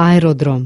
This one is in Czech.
aerodrom.